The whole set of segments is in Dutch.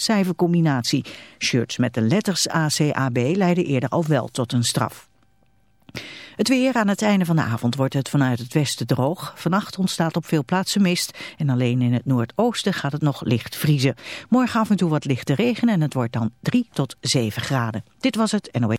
cijfercombinatie. Shirts met de letters ACAB leiden eerder al wel tot een straf. Het weer aan het einde van de avond wordt het vanuit het westen droog. Vannacht ontstaat op veel plaatsen mist en alleen in het noordoosten gaat het nog licht vriezen. Morgen af en toe wat lichte regen en het wordt dan 3 tot 7 graden. Dit was het NOE.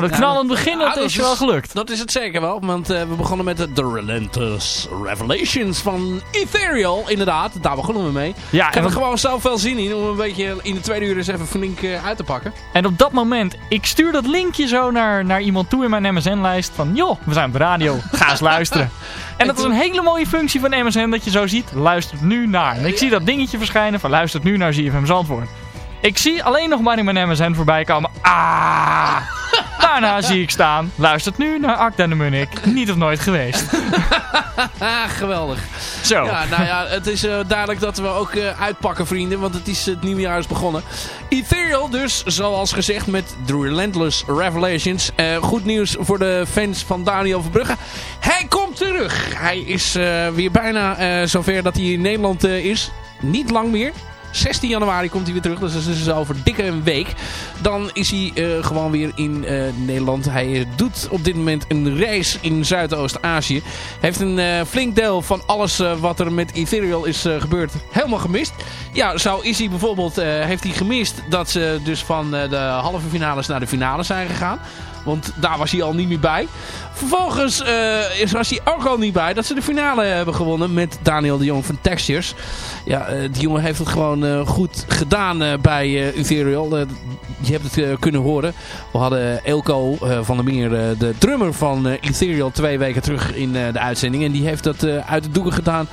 Nou, de knallend begin, dat is je wel gelukt. Dat is het zeker wel, want eh, we begonnen met de The Relentless Revelations van Ethereal, inderdaad. Daar begonnen we mee. Ja, Ik heb er gewoon zelf veel zin in om een beetje in de tweede uur eens even flink eh, uit te pakken. en op dat moment, ik stuur dat linkje zo naar, naar iemand toe in mijn MSN-lijst. Van, joh, we zijn op de radio, ga eens luisteren. En dat is een hele mooie functie van MSN, dat je zo ziet, luistert nu naar. En ik zie dat dingetje verschijnen van, luistert nu naar ZFM Zandvoort. Ik zie alleen nog maar in mijn MSN voorbij komen, ah... Daarna zie ik staan, luistert nu naar Akda de Munnik, niet of nooit geweest. Geweldig. Zo. Ja, nou ja, het is eh, duidelijk dat we ook eh, uitpakken, vrienden, want het is het nieuwe jaar is begonnen. Ethereal dus, zoals gezegd, met The Relentless Revelations. Eh, goed nieuws voor de fans van Daniel Verbrugge. Hij komt terug. Hij is eh, weer bijna eh, zover dat hij in Nederland eh, is. Niet lang meer. 16 januari komt hij weer terug, dus dat is dus over dikke een week. Dan is hij eh, gewoon weer in eh, Nederland. Hij eh, doet op dit moment een reis in Zuidoost-Azië. Heeft een flink deel van alles wat er met Ethereal is gebeurd helemaal gemist. Ja, zo is hij bijvoorbeeld, heeft hij gemist dat ze dus van de halve finales naar de finale zijn gegaan. Want daar was hij al niet meer bij. Vervolgens is- was hij ook al niet bij dat ze de finale hebben gewonnen met Daniel de Jong van Textures. Ja, eh, die jongen heeft het gewoon eh, goed gedaan bij eh Ethereal. Je hebt het kunnen horen. We hadden Elko van der Meer, de drummer van Ethereal, twee weken terug in de uitzending. En die heeft dat uit de doeken gedaan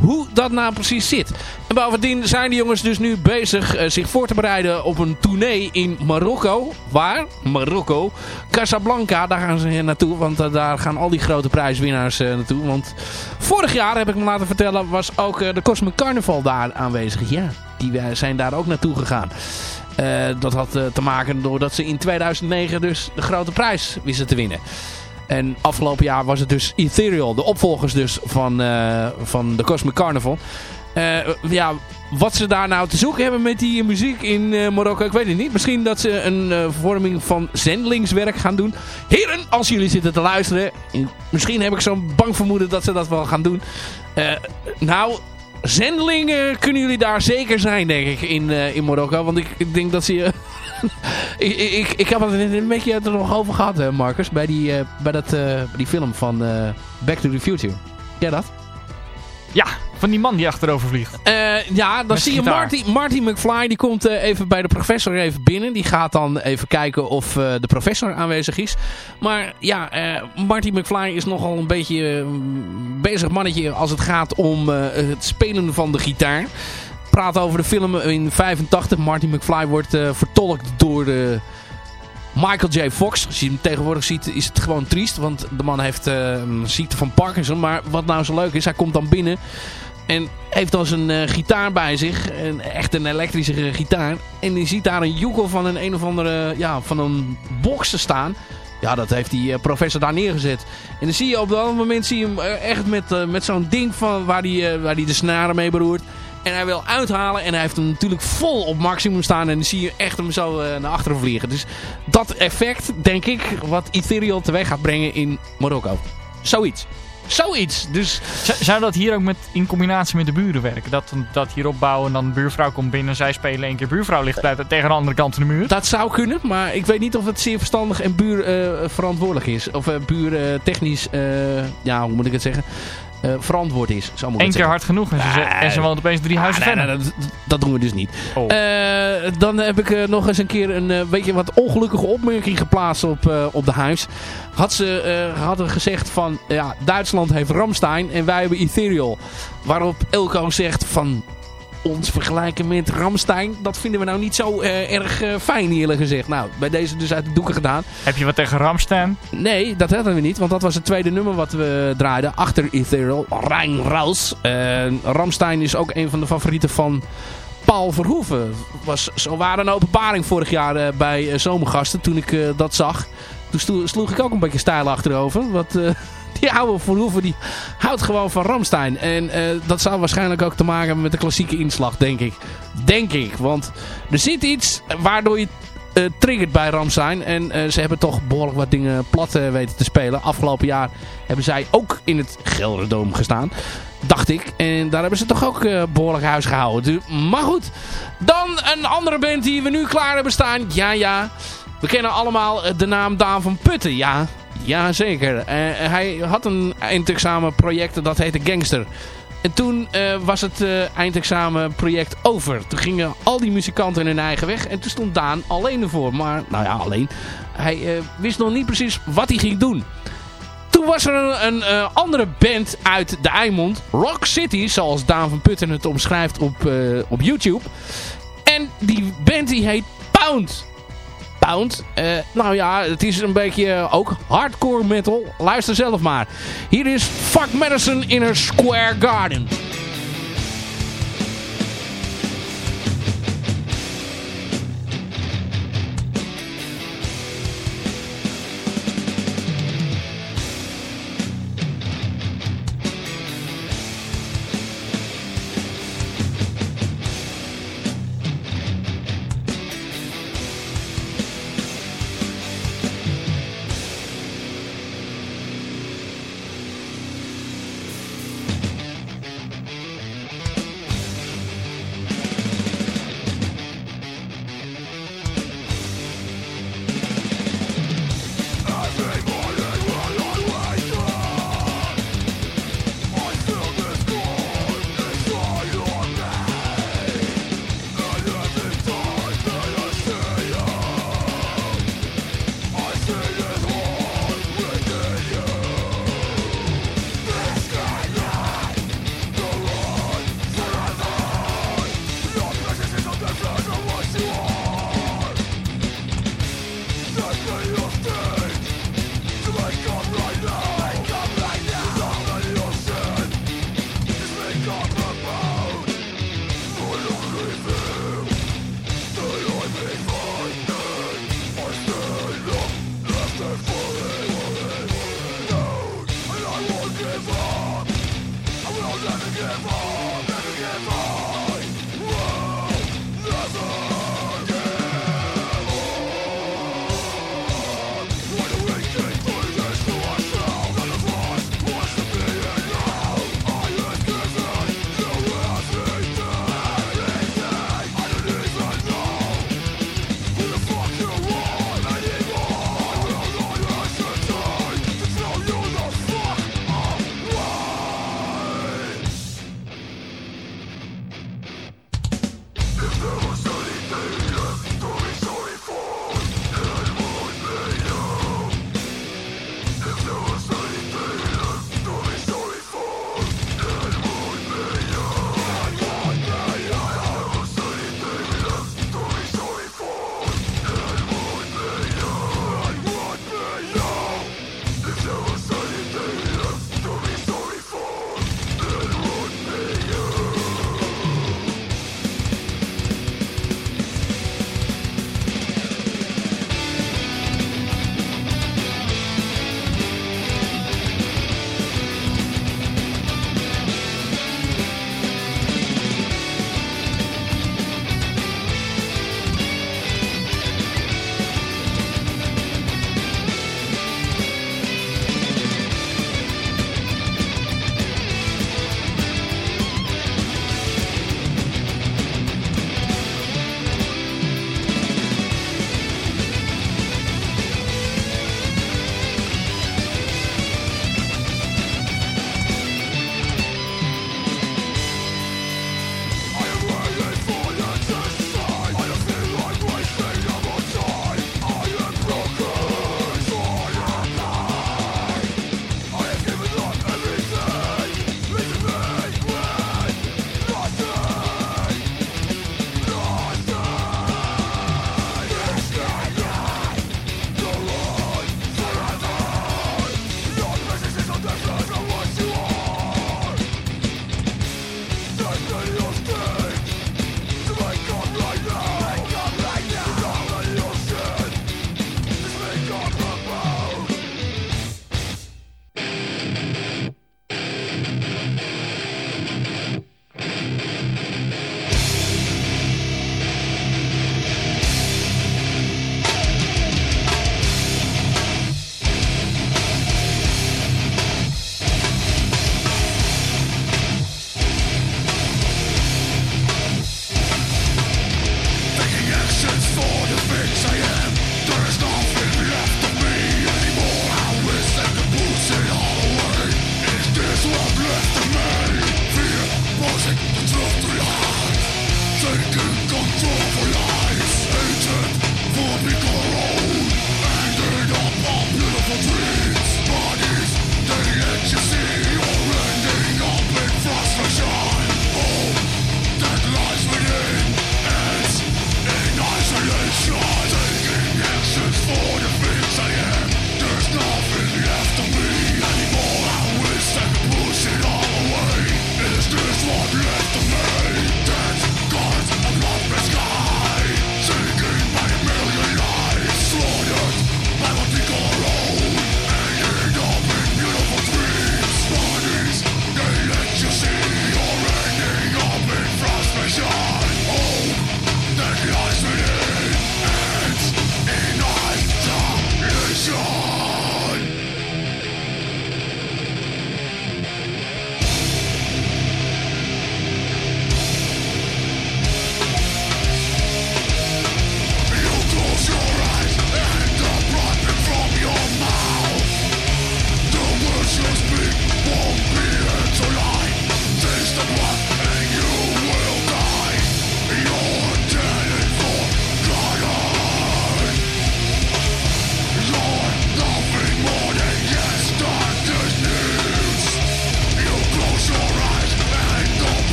hoe dat nou precies zit. En bovendien zijn de jongens dus nu bezig eh, zich voor te bereiden op een tournee in Marokko. Waar? Marokko. Casablanca, daar gaan ze naartoe. Want eh, daar gaan al die grote prijswinnaars eh, naartoe. Want vorig jaar, heb ik me laten vertellen, was ook de Cosmic Carnival daar aanwezig. Ja, die zijn daar ook naartoe gegaan. Dat had te maken doordat ze in 2009 dus de grote prijs wisten te winnen. En afgelopen jaar was het dus Ethereal, de opvolgers dus van, eh, van de Cosmic Carnival. Eh, ja, wat ze daar nou te zoeken hebben met die muziek in eh, Marokko, ik weet het niet. Misschien dat ze een eh, vorming van zendelingswerk gaan doen. Heren, als jullie zitten te luisteren, misschien heb ik zo'n bang vermoeden dat ze dat wel gaan doen. Nou, zendelingen kunnen jullie daar zeker zijn, denk ik, in, in Marokko. Want ik, ik denk dat ze... eh, ik, ik, ik heb het een beetje er nog over gehad, eh, Marcus. Bij die, eh, bij dat, eh, die film van Back to the Future. Ja, dat? Ja, van die man die achterover vliegt. Ja, dan Met zie je. Marty, Marty McFly. Die komt even bij de professor even binnen. Die gaat dan even kijken of de professor aanwezig is. Maar ja, Marty McFly is nogal een beetje eh, bezig mannetje als het gaat om het spelen van de gitaar. Praat over de film in 85. Marty McFly wordt eh, vertolkt door de Michael J. Fox. Als je hem tegenwoordig ziet is het gewoon triest. Want de man heeft eh, een ziekte van Parkinson. Maar wat nou zo leuk is, hij komt dan binnen. En heeft dan zijn eh, gitaar bij zich. Een, echt een elektrische eh, gitaar. En je ziet daar een joekel van een een of andere ja, van een box te staan. Ja, dat heeft die eh, professor daar neergezet. En dan zie je op dat moment zie je hem eh, echt met, eh, met zo'n ding van waar hij eh, waar die de snaren mee beroert. En hij wil uithalen. En hij heeft hem natuurlijk vol op maximum staan. En dan zie je echt hem zo eh, naar achteren vliegen. Dus dat effect, denk ik, wat Ethereal teweeg gaat brengen in Marokko. Zoiets. Zoiets. Dus Zou dat hier ook met, in combinatie met de buren werken? Dat, dat hier opbouwen en dan de buurvrouw komt binnen, zij spelen één keer buurvrouw ligt tegen de andere kant van de muur? dat zou kunnen. Maar ik weet niet of het zeer verstandig en buur eh, verantwoordelijk is. Of uh, buur eh, technisch, eh, ja, hoe moet ik het zeggen? Eh, verantwoord is. Zo moet Eén keer zeggen. hard genoeg en ze, en ze woont opeens drie huizen Ah, nee, verder. nee, dat, dat doen we dus niet. Oh. Eh, dan heb ik eh, nog eens een keer een beetje wat ongelukkige opmerking geplaatst op, op de huis. Had ze hadden gezegd van ja, Duitsland heeft Ramstein en wij hebben Ethereal. Waarop Elko zegt van ons vergelijken met Ramstein, dat vinden we nou niet zo eh, erg eh, fijn eerlijk gezegd. Nou, bij deze dus uit de doeken gedaan. Heb je wat tegen Ramstein? Nee, dat hadden we niet, want dat was het tweede nummer wat we draaiden achter Ethereal. Rijn Raus. Eh, Ramstein is ook een van de favorieten van Paul Verhoeven. Was zo waar een openbaring vorig jaar eh, bij Zomergasten toen ik dat zag. Toen sloeg ik ook een beetje stijl achterover. Want eh, die oude Verhoeven die houdt gewoon van Ramstein. En eh, dat zou waarschijnlijk ook te maken hebben met de klassieke inslag, denk ik. Denk ik, want er zit iets waardoor je eh triggert bij Ramstein. En eh, ze hebben toch behoorlijk wat dingen plat weten te spelen. Afgelopen jaar hebben zij ook in het Gelderdoom gestaan. Dacht ik. En daar hebben ze toch ook eh, behoorlijk huis gehouden. Du- Maar goed. Dan een andere band die we nu klaar hebben staan. Ja, ja. We kennen allemaal de naam Daan van Putten. Ja, ja zeker. Eh, hij had een eindexamenproject dat heette Gangster. En toen eh, was het eh, eindexamenproject over. Toen gingen al die muzikanten hun eigen weg. En toen stond Daan alleen ervoor. Maar, nou ja, alleen. Hij wist nog niet precies wat hij ging doen. Toen was er een, een andere band uit de Eimond. Rock City, zoals Daan van Putten het omschrijft op, op YouTube. En die band die heet Pound. Eh, nou ja, het is een beetje ook hardcore metal. Luister zelf maar. Hier is Fuck Madison in her Square Garden.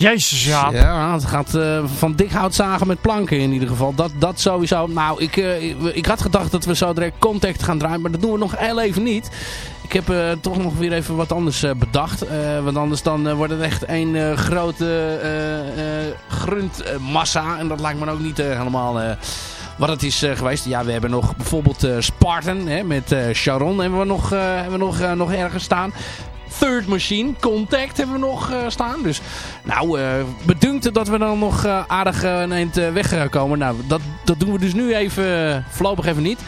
Jezus, ja. Ja, het gaat uh, van dik hout zagen met planken in ieder geval. Dat, dat sowieso. Nou, ik, uh, ik had gedacht dat we zo direct Contact gaan draaien, maar dat doen we nog heel even niet. Ik heb uh, toch nog weer even wat anders bedacht. want anders dan wordt het echt een grote gruntmassa. en dat lijkt me ook niet helemaal wat het is geweest. Ja, we hebben nog bijvoorbeeld Spartan hè, met Sharon hebben we nog, hebben we nog, nog ergens staan. Third Machine, Contact hebben we nog uh, staan. Dus nou, uh, bedunkt dat we dan nog uh, aardig een eind weg komen. Nou, dat, dat doen we dus nu even, voorlopig even niet.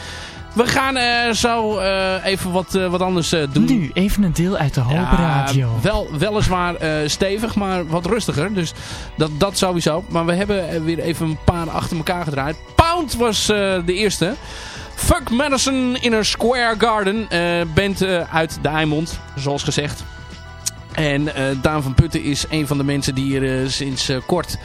We gaan zo even wat, wat anders doen. Nu, even een deel uit de Hoop ja, Radio. Wel, weliswaar stevig, maar wat rustiger. Dus dat, dat sowieso. Maar we hebben weer even een paar achter elkaar gedraaid. Pound was de eerste. Fuck Madison in a Square Garden. Uh, band uh, uit de Eimond, zoals gezegd. En uh, Daan van Putten is een van de mensen die er sinds kort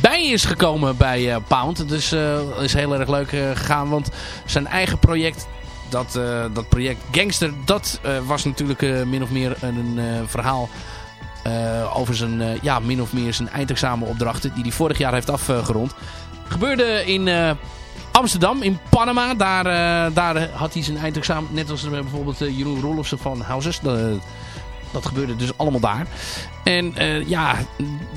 bij is gekomen bij Pound. Dus dat is heel erg leuk gegaan, want zijn eigen project... Dat, dat project Gangster, dat was natuurlijk min of meer een verhaal over zijn, ja, min of meer zijn eindexamenopdrachten die hij vorig jaar heeft afgerond. Gebeurde in Amsterdam, in Panama. Daar, uh, daar had hij zijn eindexamen. Net als uh, bijvoorbeeld uh, Jeroen Rolofsen van Houses. dat gebeurde dus allemaal daar. En ja,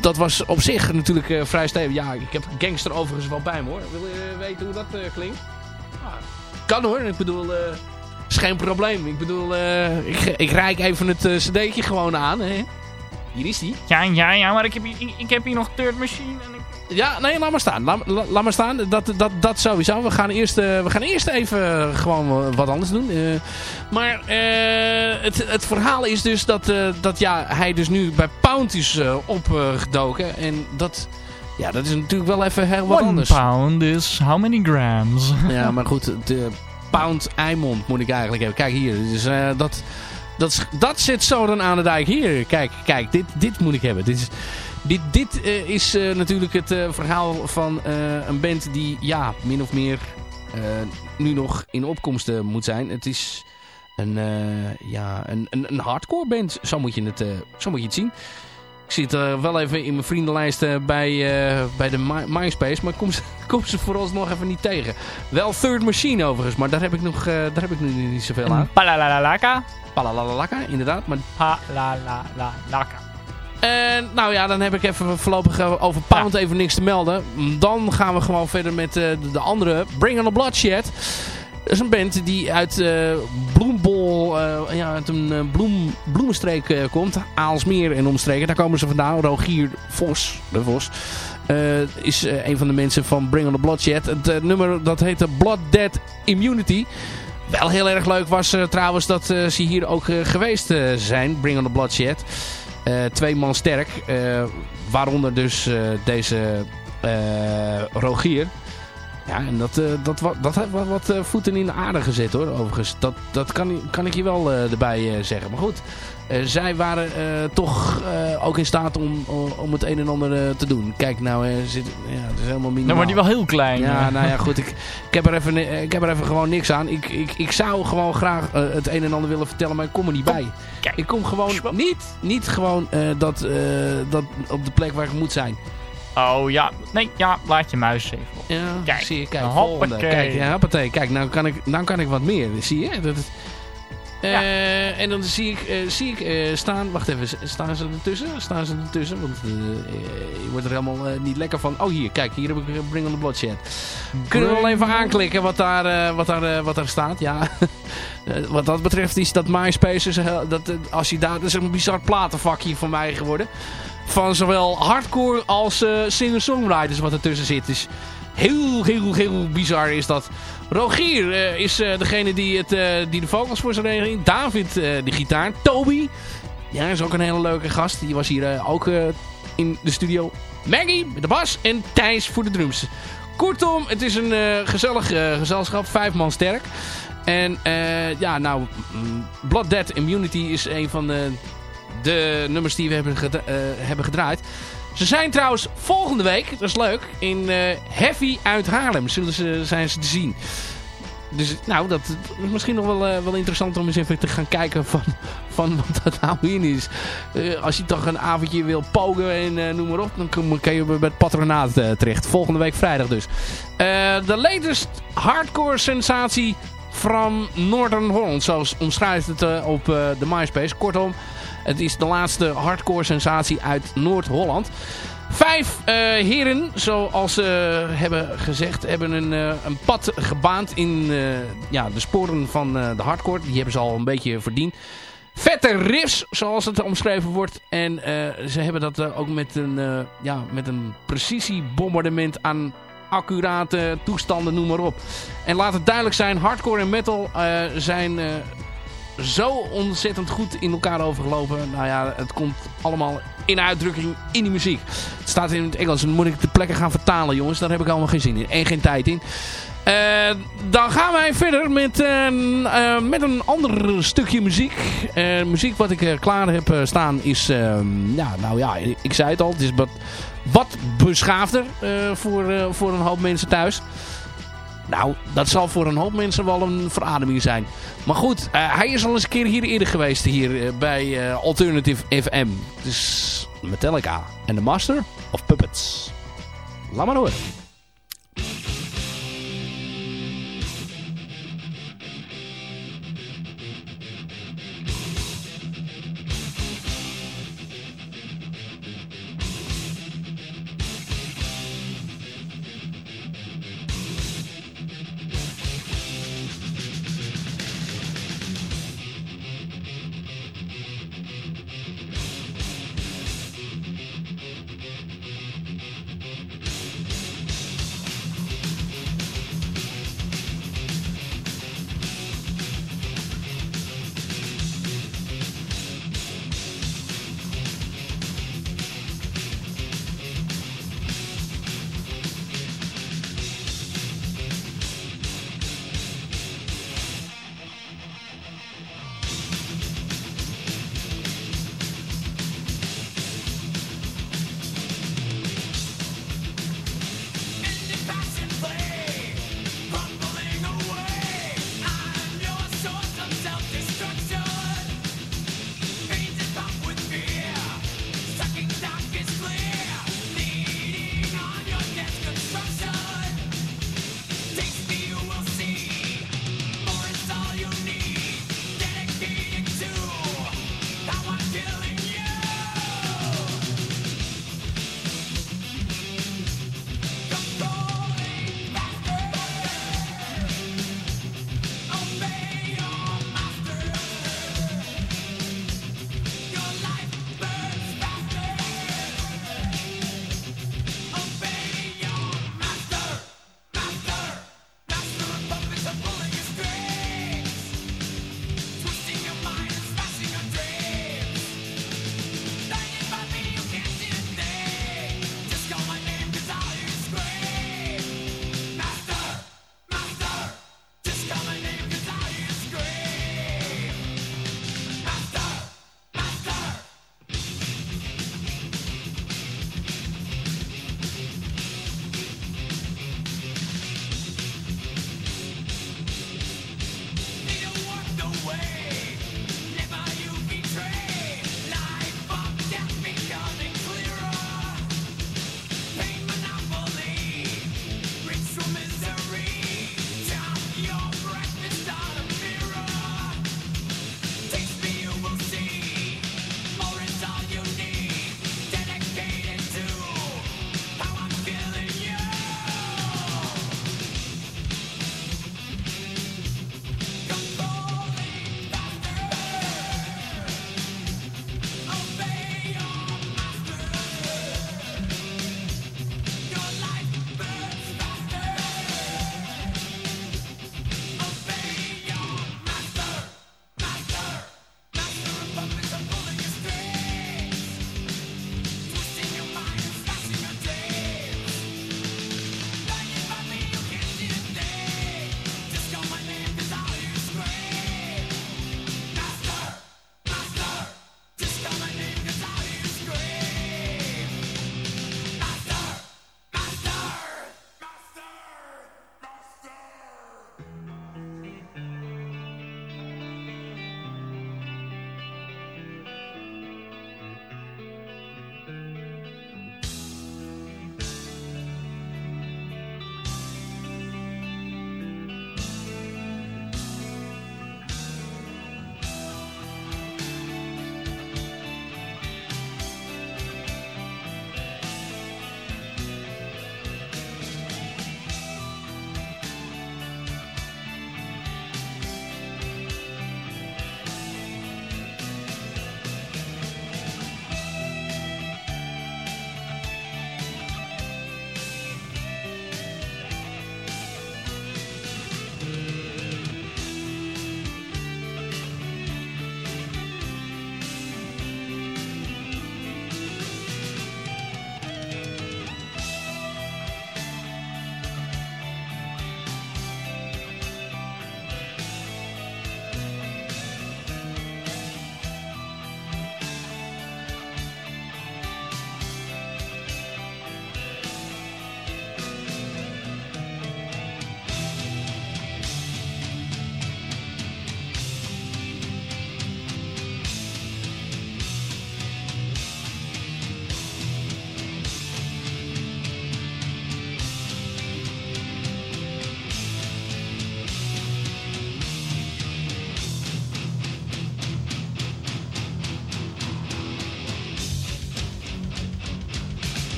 dat was op zich natuurlijk vrij stevig. Ja, ik heb Gangster overigens wel bij me hoor. Wil je weten hoe dat klinkt? Kan hoor. Ik bedoel, is geen probleem. Ik bedoel, ik, ik reik even het cd'tje gewoon aan. Hè? Hier is die. Ja, ja, ja, maar ik heb, ik, ik heb hier nog Third Machine ja, nee, laat maar staan. Laat, laat maar staan. Dat, dat, dat sowieso. We gaan eerst, uh, we gaan eerst even gewoon wat anders doen. Uh, maar uh, het, het verhaal is dus dat, dat ja, hij dus nu bij Pound is opgedoken. en dat... Ja, dat is natuurlijk wel even heel wat One anders. pound is how many grams? Ja, maar goed, de pound Eimond moet ik eigenlijk hebben. Kijk hier, dus, dat, dat, dat zit zo dan aan de dijk. Hier, kijk, kijk, dit, dit moet ik hebben. Dit is... Dit, dit uh, is uh, natuurlijk het uh, verhaal van een band die ja, min of meer nu nog in opkomst moet zijn. Het is een, ja, een, een, een, hardcore band, zo moet je het, zo moet je het zien. Ik zit wel even in mijn vriendenlijst bij, bij de My MySpace, maar ik kom ze, kom ze vooralsnog even niet tegen. Wel Third Machine overigens, maar daar heb ik, nog, daar heb ik nu niet zoveel aan. Palalalaka. Palalalaka, inderdaad. Maar... Palalalaka. En nou ja, dan heb ik even voorlopig over Pound even niks te melden. Dan gaan we gewoon verder met uh, de andere. Bring on the Bloodshed. Dat is een band die uit uh, Bloembol, uh, ja, uit een bloem, bloemenstreek komt. Aalsmeer en omstreken. Daar komen ze vandaan. Rogier Vos, de Vos, is een van de mensen van Bring on the Bloodshed. Het nummer dat heette Blood Dead Immunity. Wel heel erg leuk was trouwens dat ze hier ook geweest zijn. Bring on the Bloodshed. Eh, twee man sterk. Eh, waaronder dus eh, deze Rogier. Ja, en dat, uh, dat, dat heeft wat, wat voeten in de aarde gezet hoor, overigens. Dat, dat kan, kan ik je wel erbij zeggen. Maar goed, zij waren toch ook in staat om, om het een en ander te doen. Kijk, nou, zit, ja, het is helemaal minimaal. Nou, maar die wel heel klein. Ja, nou ja, goed. Ik, ik, heb er even, ik heb er even gewoon niks aan. Ik, ik, ik zou gewoon graag het een en ander willen vertellen, maar ik kom er niet bij. Kijk, ik kom gewoon niet, niet gewoon dat, dat op de plek waar ik moet zijn. Oh ja, nee, ja, laat je muis even op. Ja, kijk, zie je, kijk, volgende. Kijk, ja, hoppatee. Kijk, nou kan, ik, nou kan ik wat meer, zie je? Dat. Uh, en dan zie ik, uh, zie ik uh, staan, wacht even, staan ze ertussen? Staan ze ertussen? Want je wordt er helemaal niet lekker van. Oh hier, kijk, hier heb ik Bring on the Bloodshed. Kunnen we wel even aanklikken wat daar, wat daar, wat daar staat? Ja, wat dat betreft is dat MySpace, is, dat, als je daar, dat is een bizar platenvakje van mij geworden van zowel hardcore als uh, singer-songwriters wat ertussen zit. Dus heel, heel, heel bizar is dat. Rogier uh, is uh, degene die, het, die de vocals voor zijn regeling. David de gitaar. Toby. Ja, is ook een hele leuke gast. Die was hier ook in de studio. Maggie de bas. En Thijs voor de drums. Kortom, het is een gezellig gezelschap. Vijf man sterk. En ja, nou, mm, Blood Dead Immunity is een van de de nummers die we hebben, uh, hebben gedraaid. Ze zijn trouwens volgende week, dat is leuk, in uh, Heavy uit Haarlem zullen ze, zijn ze te zien. dus nou, dat is misschien nog wel, wel interessant om eens even te gaan kijken van, van wat dat nou in is. als je toch een avondje wil pogen en noem maar op, dan kun je bij het patronaat terecht. Volgende week vrijdag dus. De latest hardcore sensatie van Northern Holland. Zoals omschrijft het op de MySpace. Kortom, het is de laatste hardcore sensatie uit Noord-Holland. Vijf uh, heren, zoals ze hebben gezegd, hebben een, uh, een pad gebaand in ja, de sporen van de hardcore. Die hebben ze al een beetje verdiend. Vette riffs, zoals het omschreven wordt. En ze hebben dat ook met een, ja, met een precisiebombardement aan accurate toestanden, noem maar op. En laat het duidelijk zijn, hardcore en metal zijn zo ontzettend goed in elkaar overgelopen. Nou ja, het komt allemaal in uitdrukking in die muziek. Het staat in het Engels. Dan moet ik de plekken gaan vertalen, jongens. Daar heb ik allemaal geen zin in. En geen tijd in. Uh, dan gaan wij verder met, uh, uh, met een ander stukje muziek. muziek wat ik klaar heb staan is... Ja, nou ja, ik zei het al. Het is wat, wat beschaafder voor, voor een hoop mensen thuis. Nou, dat zal voor een hoop mensen wel een verademing zijn. Maar goed, uh, hij is al eens een keer hier eerder geweest hier uh, bij uh, Alternative FM. Dus Metallica en The Master of Puppets. Laat maar horen.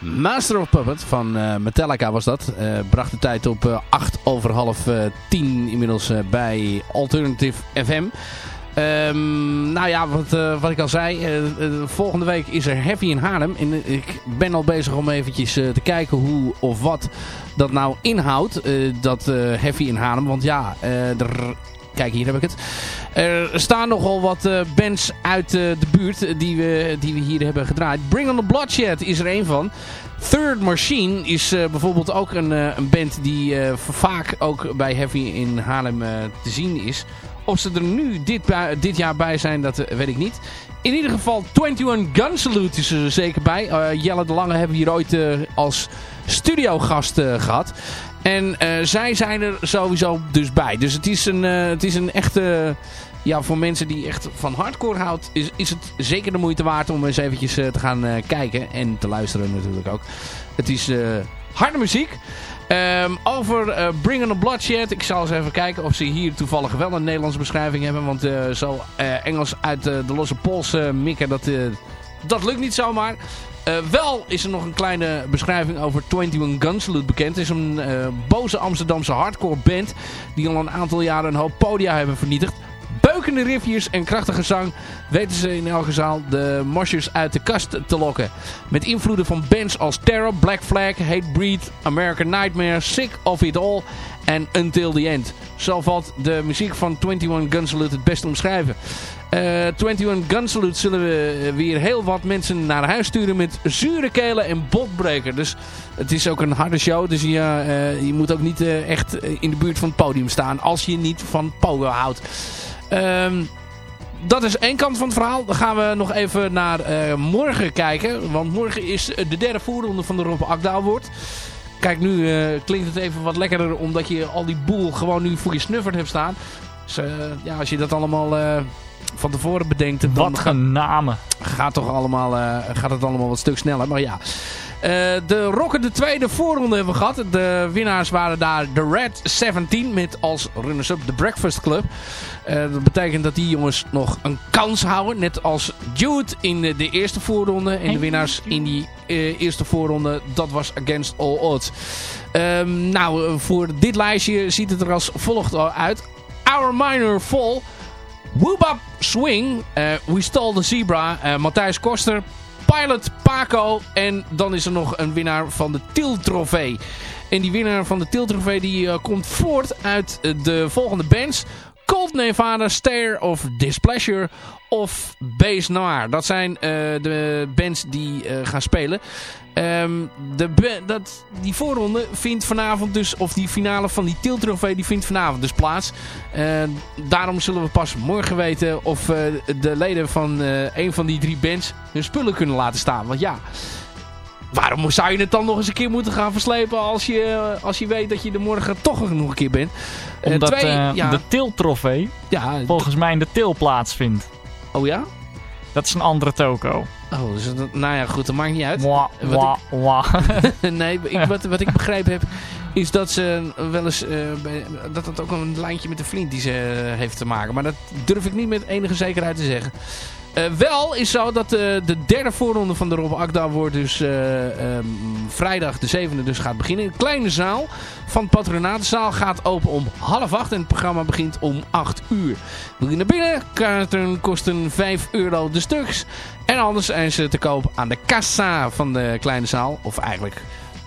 Master of Puppet van uh, Metallica was dat. Uh, bracht de tijd op uh, 8 over half 10 inmiddels bij Alternative FM. Um, nou ja, wat, wat ik al zei, volgende week is er Heavy in Haarlem. En ik ben al bezig om eventjes te kijken hoe of wat dat nou inhoudt, dat Heavy in Haarlem. Want ja, er Kijk, hier heb ik het. Er staan nogal wat uh, bands uit uh, de buurt die we, die we hier hebben gedraaid. Bring on the Bloodshed is er een van. Third Machine is bijvoorbeeld ook een, een band die vaak ook bij Heavy in Haarlem te zien is. Of ze er nu dit, dit jaar bij zijn, dat weet ik niet. In ieder geval 21 Gun Salute is er zeker bij. Jelle de Lange hebben we hier ooit als studiogast gehad. En uh, zij zijn er sowieso dus bij. Dus het is een, uh, het is een echte... Ja, voor mensen die echt van hardcore houdt... is, is het zeker de moeite waard om eens eventjes uh, te gaan kijken. En te luisteren natuurlijk ook. Het is harde muziek. Um, over Bring on a Bloodshed. Ik zal eens even kijken of ze hier toevallig wel een Nederlandse beschrijving hebben. Want zo Engels uit de losse pols mikken, dat, dat lukt niet zomaar. Uh, wel is er nog een kleine beschrijving over 21 Gun Salute bekend. Het is een uh, boze Amsterdamse hardcore band die al een aantal jaren een hoop podia hebben vernietigd. Beukende riffjes en krachtige zang weten ze in elke zaal de moshers uit de kast te lokken. Met invloeden van bands als Terror, Black Flag, Hatebreed, American Nightmare, Sick of It All en Until the End. Zo valt de muziek van 21 Gun Salute het best omschrijven. Uh, eh, 21 Gun Salute zullen we weer heel wat mensen naar huis sturen met zure kelen en botbreken. Dus het is ook een harde show. Dus ja, uh, je moet ook niet uh, echt in de buurt van het podium staan als je niet van pogo houdt. Um, dat is één kant van het verhaal. Dan gaan we nog even naar morgen kijken. Want morgen is de derde voorronde van de Rob Akda wordt. Kijk, nu klinkt het even wat lekkerder omdat je al die boel gewoon nu voor je snuffert hebt staan. Dus ja, als je dat allemaal van tevoren bedenkt... Dan wat een namen. Gaat, toch allemaal, gaat het allemaal wat stuk sneller. Maar ja... Uh, de Rocken de tweede voorronde hebben we gehad. De winnaars waren daar de Red 17 met als runners-up de Breakfast Club. Uh, dat betekent dat die jongens nog een kans houden. Net als Jude in de, de eerste voorronde. En de winnaars in die uh, eerste voorronde, dat was Against All Odds. Um, nou, voor dit lijstje ziet het er als volgt uit. Our Minor Fall... Woobab Swing, uh, We Stole the Zebra, uh, Matthijs Koster, Pilot Paco en dan is er nog een winnaar van de Til Trofee. En die winnaar van de Til Trofee die uh, komt voort uit de volgende bands. Cold Nevada, Stare of Displeasure of Base Noir. Dat zijn de bands die gaan spelen. Um, de dat, die voorronde vindt vanavond dus, of die finale van die Tiltrofee, die vindt vanavond dus plaats. Uh, daarom zullen we pas morgen weten of uh, de leden van uh, een van die drie bands hun spullen kunnen laten staan. Want ja, waarom zou je het dan nog eens een keer moeten gaan verslepen als je, als je weet dat je er morgen toch nog een keer bent? Omdat twee, ja. de Tiltrofee ja, volgens mij in de Til plaatsvindt. Oh ja? Dat is een andere toko. Oh, dus dat, nou ja, goed, dat maakt niet uit. Nee, ik, wat, wat ik begrepen heb, is dat ze wel eens, uh, dat het ook een lijntje met de vriend die ze uh, heeft te maken. Maar dat durf ik niet met enige zekerheid te zeggen. Uh, wel is zo dat uh, de derde voorronde van de Rob Akda wordt dus uh, um, vrijdag de zevende dus gaat beginnen. Een kleine zaal van patronatenzaal gaat open om half acht en het programma begint om acht uur. Wil je naar binnen? Kaarten kosten 5 euro de stuks. En anders zijn ze te koop aan de kassa van de kleine zaal. Of eigenlijk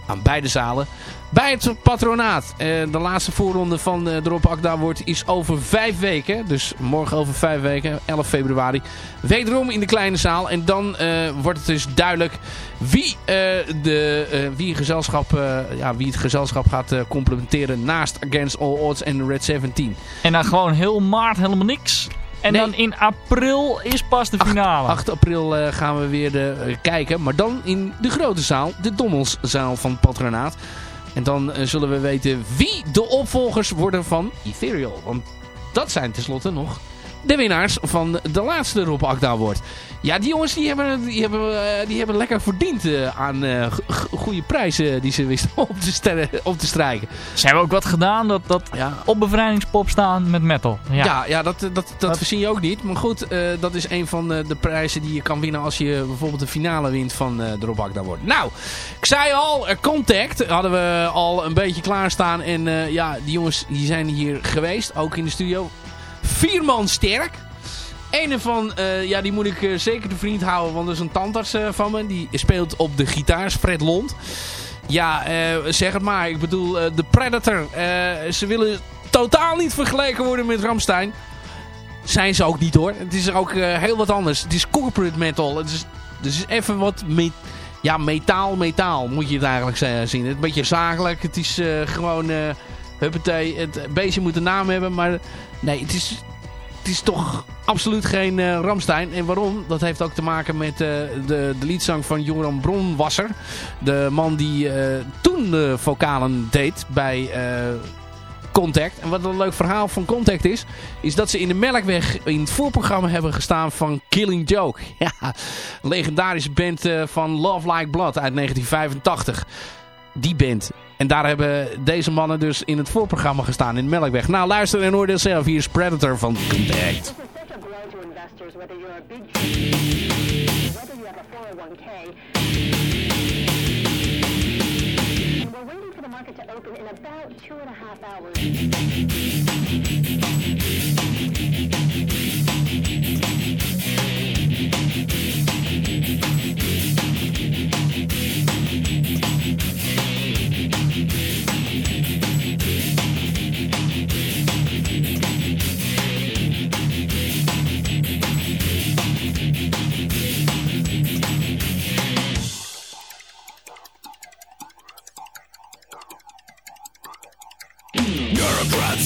aan beide zalen. Bij het patronaat. Eh, de laatste voorronde van de Drop Akda wordt is over vijf weken. Dus morgen over vijf weken, 11 februari. Wederom in de kleine zaal. En dan uh, wordt het dus duidelijk wie, uh, de, wie, gezelschap, ja, wie het gezelschap gaat complementeren naast Against All Odds en Red 17. En dan gewoon heel maart helemaal niks. En dan in april is pas de finale. 8, 8 april uh, gaan we weer de, uh, kijken. Maar dan in de grote zaal. De Dommelszaal van het patronaat. En dan uh, zullen we weten wie de opvolgers worden van Ethereal. Want dat zijn tenslotte nog de winnaars van de laatste Rob Akda. Ja, die jongens die hebben, die hebben, eh, die hebben lekker verdiend uh, aan uh, goede prijzen die ze wisten op te, stellen, op te strijken. Ze hebben ook wat gedaan dat, dat ja. op bevrijdingspop staan met metal. Ja, ja, ja dat, dat, dat, dat je ook niet. Maar goed, dat is een van de prijzen die je kan winnen als je bijvoorbeeld de finale wint van de Rob daar wordt. Nou, ik zei al, Contact hadden we al een beetje klaarstaan. En ja, die jongens die zijn hier geweest, ook in de studio. Vier man sterk. Een van, uh, ja, die moet ik uh, zeker de vriend houden, want dat is een tandarts uh, van me. Die speelt op de gitaar, Fred Lond. Ja, zeg het maar. Ik bedoel, de Predator. ze willen totaal niet vergeleken worden met Ramstein. Zijn ze ook niet hoor. Het is ook heel wat anders. Het is corporate metal. Het is, dus even wat ja, metaal, metaal moet je het eigenlijk zien. Het een beetje zakelijk. Het is gewoon... huppatee, het beestje moet een naam hebben, maar... Nee, het is, is toch absoluut geen uh, Ramstein. En waarom? Dat heeft ook te maken met uh, de, de liedzang van Joran Bronwasser. De man die uh, toen de vocalen deed bij Contact. En wat een leuk verhaal van Contact is... is dat ze in de Melkweg in het voorprogramma hebben gestaan van Killing Joke. Ja, legendarische band van Love Like Blood uit 1985. Die band en daar hebben deze mannen dus in het voorprogramma gestaan in Melkweg. Nou, luister en oordeel zelf. Hier is Predator van Contact. Red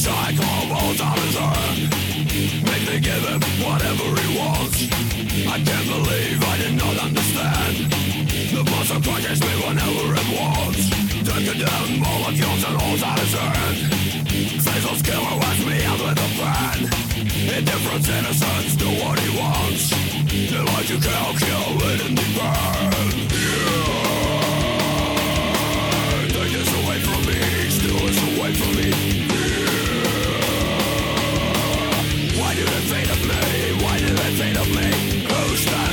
Make me give him whatever he wants. I can't believe I did not understand. The monster crushes me whenever it wants and all Faceless killer me out with a pen do what he wants. You kill it burn. Yeah. Take this away from me, steal this away from me. Ghost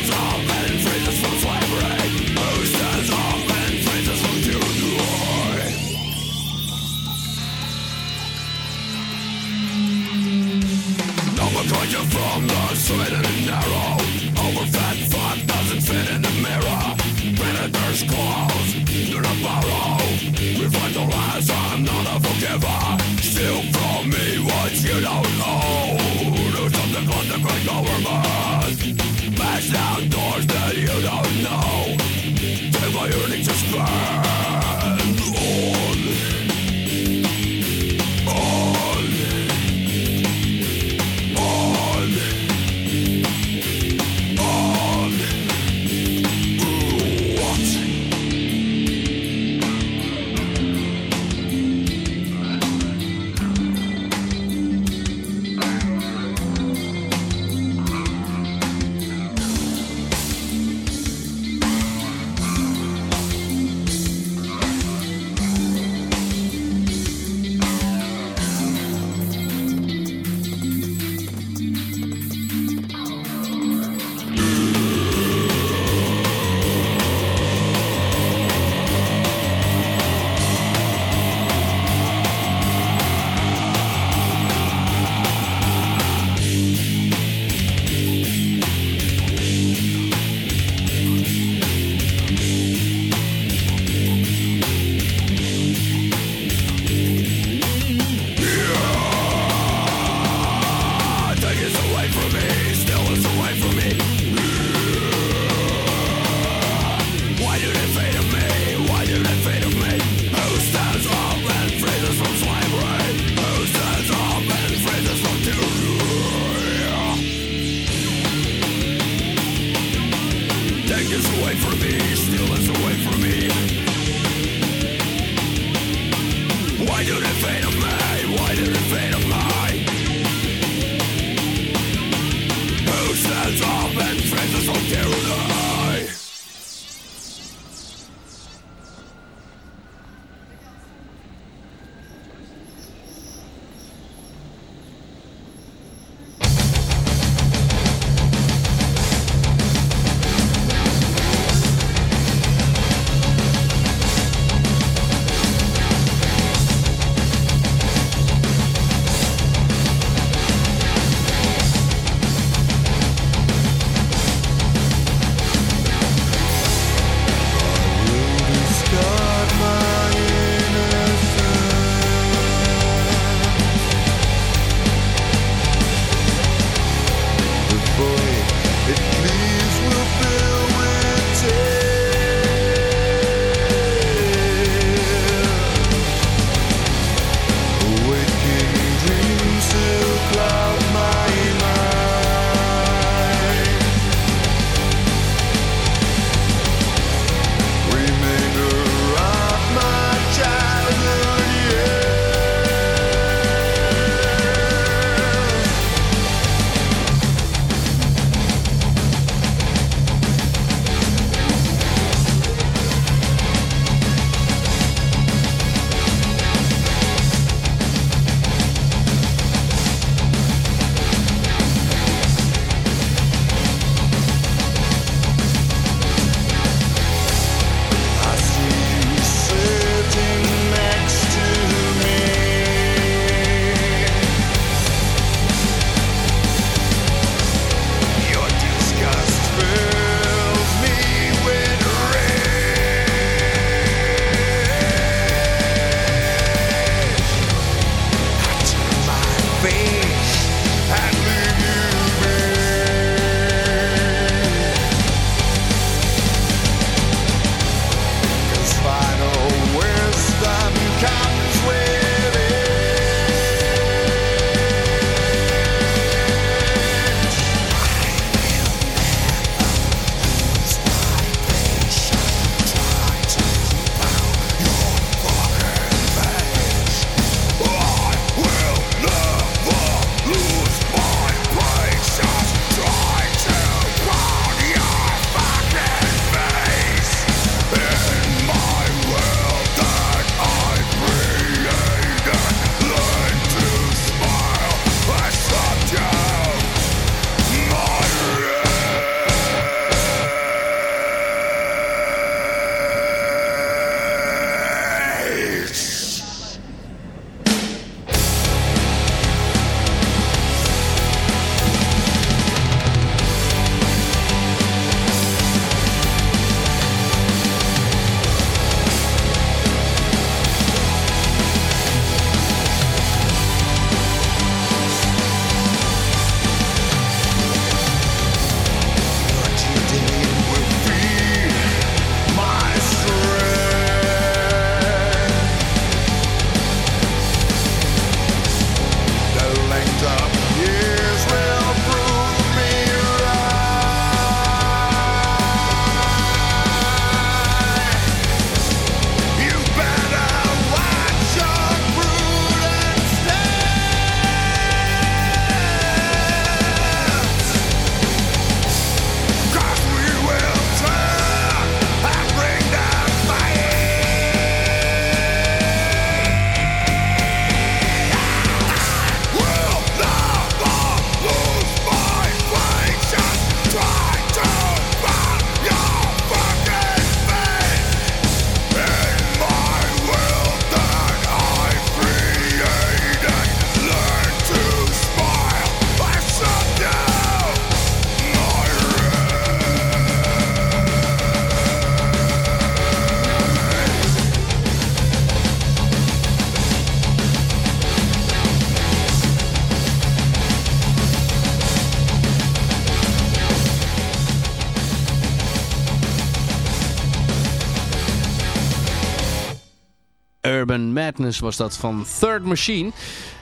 Was dat van Third Machine.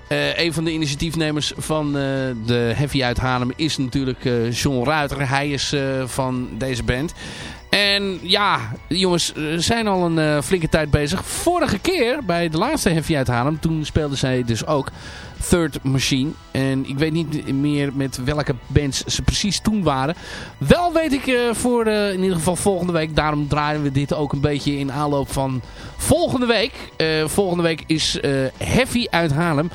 Uh, een van de initiatiefnemers van uh, de Heavy uit Haarlem is natuurlijk uh, John Ruiter. Hij is van deze band. En ja, jongens zijn al een flinke tijd bezig. Vorige keer bij de laatste Heavy uit Haarlem, toen speelden zij dus ook Third Machine. En ik weet niet meer met welke bands ze precies toen waren. Wel weet ik voor in ieder geval volgende week. Daarom draaien we dit ook een beetje in aanloop van volgende week. volgende week is Heavy uit Haarlem.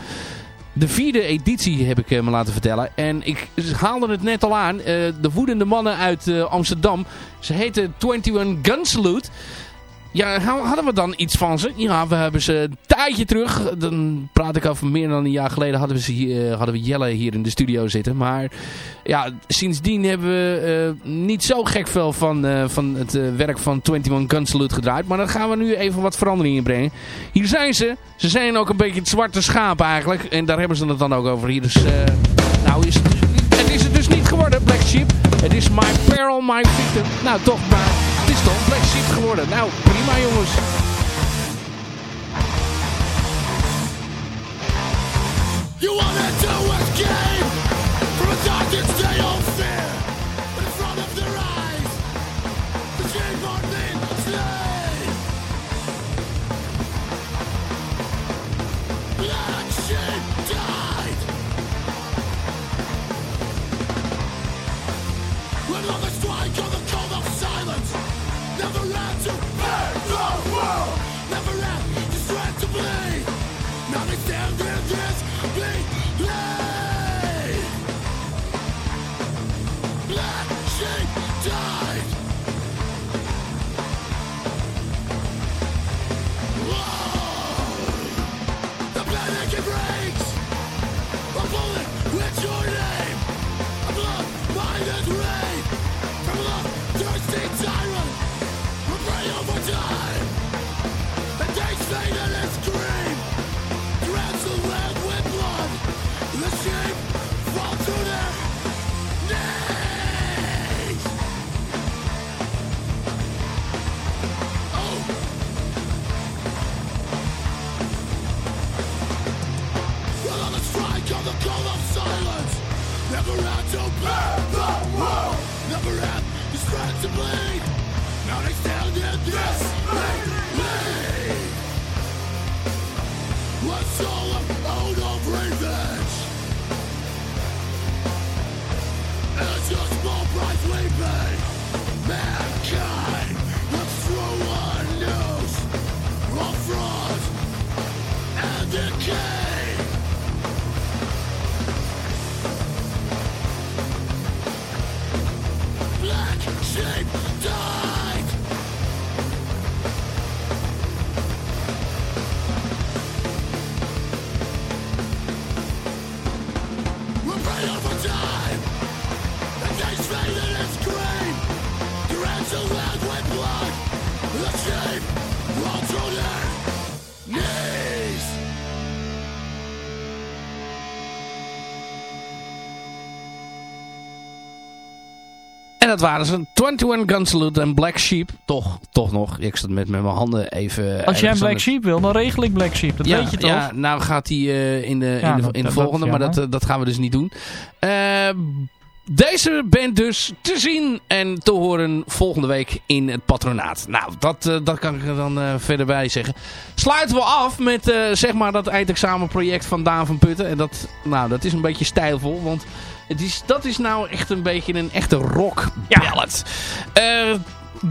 De vierde editie heb ik me laten vertellen. En ik haalde het net al aan. de woedende mannen uit Amsterdam. Ze heten 21 Gun Salute. Ja, hadden we dan iets van ze? Ja, we hebben ze een tijdje terug. Dan praat ik over meer dan een jaar geleden. Hadden we, ze hier, hadden we Jelle hier in de studio zitten. Maar ja, sindsdien hebben we uh, niet zo gek veel van, uh, van het werk van 21 Gun Salute gedraaid. Maar dan gaan we nu even wat veranderingen brengen. Hier zijn ze. Ze zijn ook een beetje het zwarte schaap eigenlijk. En daar hebben ze het dan ook over hier. Dus nou is het, het is het dus niet geworden, Black Sheep. Het is My Peril, My Victim. Nou, toch maar. Sheep geworden. Nou, prima jongens. You wanna do escape from a dark on the call of silence. Never had to burn the world. Never had the strength to bleed. Dat waren ze. 21 Gun Salute en Black Sheep. Toch, toch nog. Ik zat met, met mijn handen even... Als jij Black Sheep wil, dan regel ik Black Sheep. Dat ja, weet je toch? Ja, nou gaat hij eh, in, de, Ja, in, de, in de volgende, dat maar dat, eh, dat gaan we dus niet doen. Eh, deze band dus te zien en te horen volgende week in het patronaat. Nou, dat, dat kan ik er dan verder bij zeggen. Sluiten we af met zeg maar dat eindexamenproject van Daan van Putten. En dat, nou, dat is een beetje stijlvol, want het is, dat is nou echt een beetje een echte rock ballad. Eh,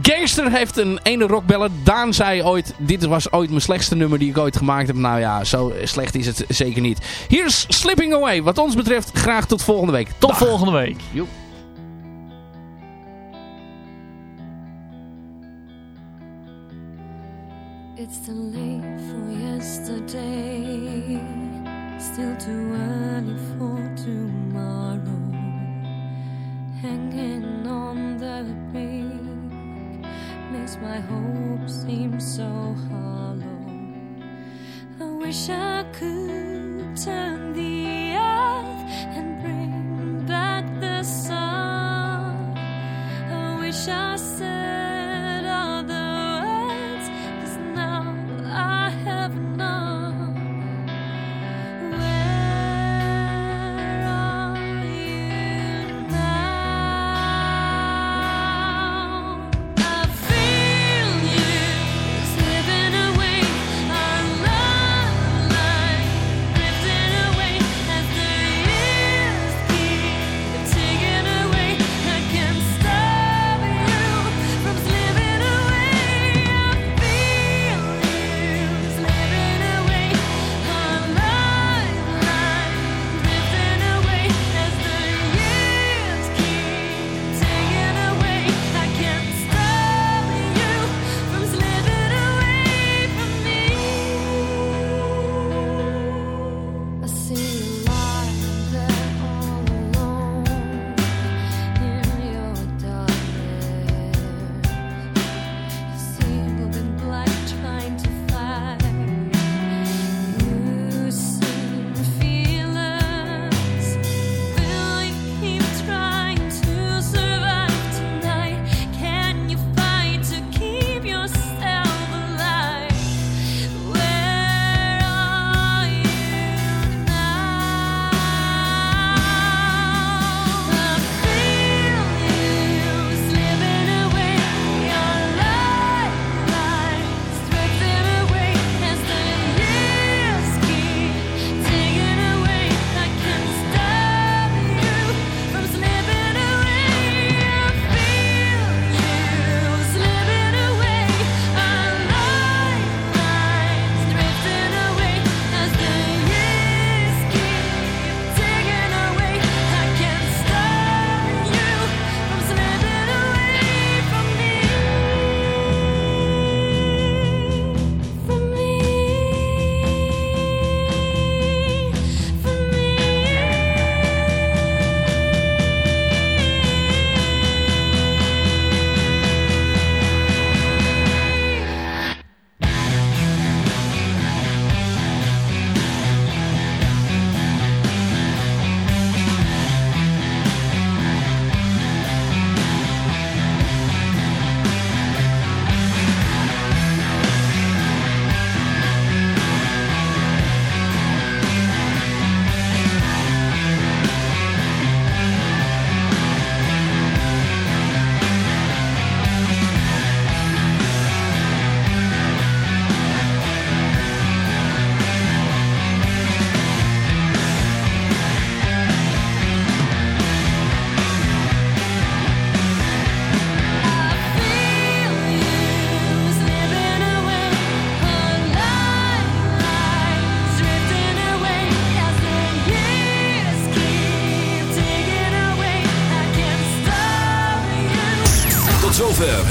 Gangster heeft een ene rockballad. Daan zei ooit, dit was ooit mijn slechtste nummer die ik ooit gemaakt heb. Nou ja, zo slecht is het zeker niet. Hier is Slipping Away. Wat ons betreft graag tot volgende week. Tot Dag. volgende week. It's too late for yesterday, still too early for tomorrow. Hanging on the peak makes my hope seem so hollow. I wish I could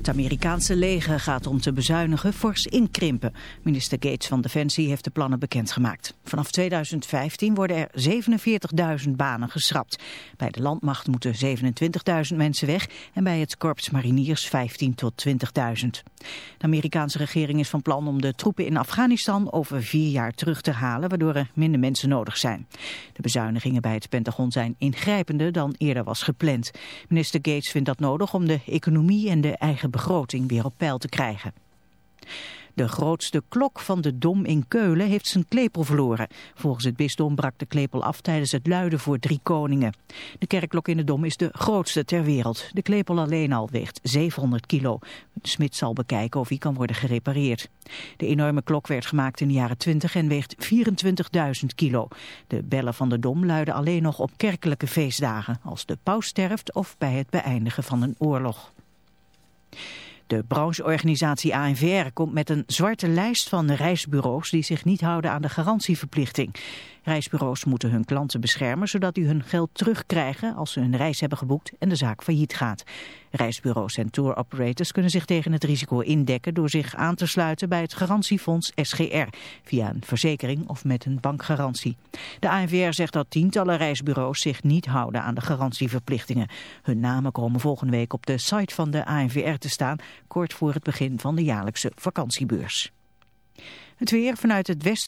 Het Amerikaanse leger gaat om te bezuinigen fors inkrimpen. Minister Gates van Defensie heeft de plannen bekendgemaakt. Vanaf 2015 worden er 47.000 banen geschrapt. Bij de landmacht moeten 27.000 mensen weg en bij het korps mariniers 15 tot 20.000. De Amerikaanse regering is van plan om de troepen in Afghanistan over vier jaar terug te halen, waardoor er minder mensen nodig zijn. De bezuinigingen bij het Pentagon zijn ingrijpender dan eerder was gepland. Minister Gates vindt dat nodig om de economie en de eigen begroting weer op peil te krijgen. De grootste klok van de Dom in Keulen heeft zijn klepel verloren. Volgens het bisdom brak de klepel af tijdens het luiden voor drie koningen. De kerkklok in de Dom is de grootste ter wereld. De klepel alleen al weegt 700 kilo. De smid zal bekijken of hij kan worden gerepareerd. De enorme klok werd gemaakt in de jaren 20 en weegt 24.000 kilo. De bellen van de Dom luiden alleen nog op kerkelijke feestdagen, als de paus sterft of bij het beëindigen van een oorlog. De brancheorganisatie ANVR komt met een zwarte lijst van reisbureaus die zich niet houden aan de garantieverplichting. Reisbureaus moeten hun klanten beschermen zodat die hun geld terugkrijgen als ze hun reis hebben geboekt en de zaak failliet gaat. Reisbureaus en tour operators kunnen zich tegen het risico indekken door zich aan te sluiten bij het garantiefonds SGR via een verzekering of met een bankgarantie. De ANVR zegt dat tientallen reisbureaus zich niet houden aan de garantieverplichtingen. Hun namen komen volgende week op de site van de ANVR te staan, kort voor het begin van de jaarlijkse vakantiebeurs. Het weer vanuit het westen.